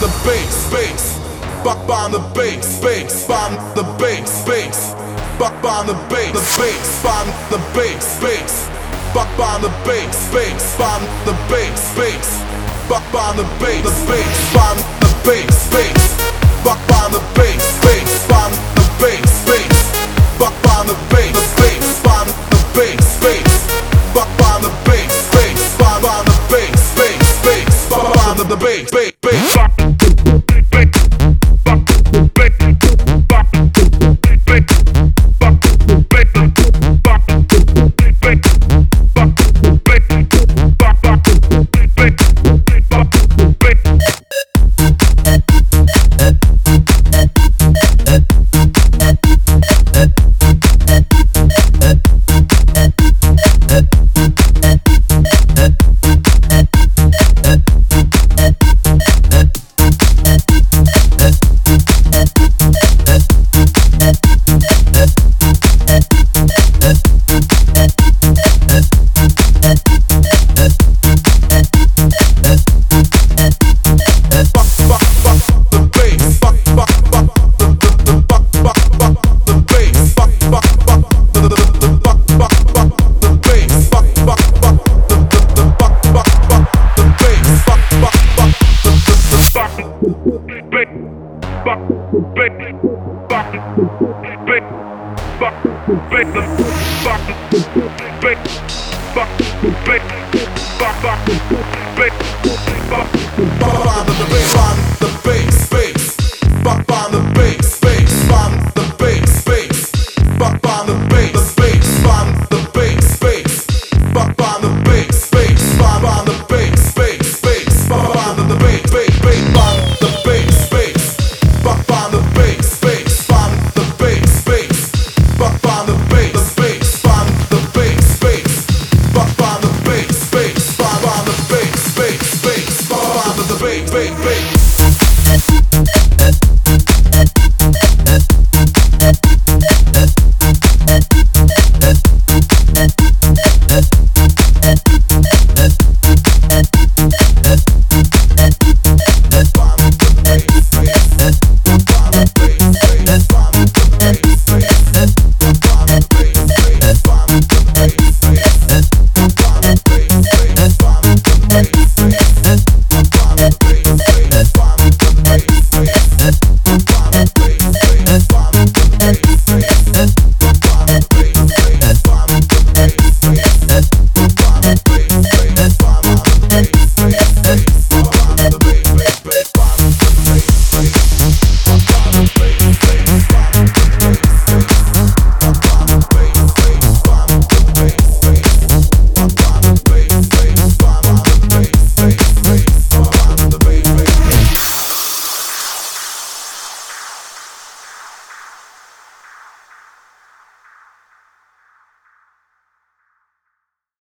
the bass, bass. Buck on the bass, bass. Bomb the bass, bass. Buck on the bass, the bass. Bomb the bass, bass. Buck on the bass, bass. Bomb the bass, bass. Buck bomb the bass, the bass. Bomb the bass, bass. Buck bomb the bass, bass. Father, the big, big. baby.